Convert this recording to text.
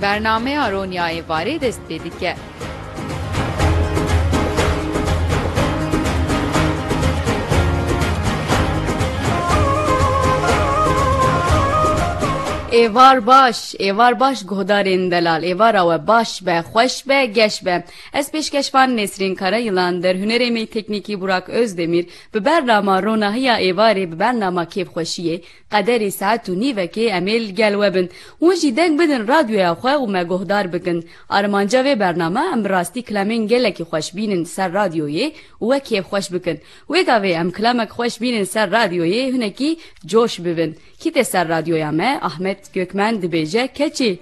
برنامه آرونیای واری دست که ایوار باش ایوار باش گهدارین دلال ایوار و باش به خوش به گش به از پیشکشوان نسرین کارا یلان در هنر می تکنیکی براک özdemir به برنامه روناهی ایواری به برنامه کیف خوشیه قدری ساعت و نیوه که امیل گلوه بن و جیدنگ بدن رادیو خواه و ما گهدار بکن آرمانجا و برنامه ام راستی کلامین گلکی خوش بینن سر رادیوی و کیف خوش بکن و گاوه ام کلامک خوش بینن سر رادیوی هنکی جوش ببن کی سر رادیویا me? Ahmet Gökmen Dibece Keçi.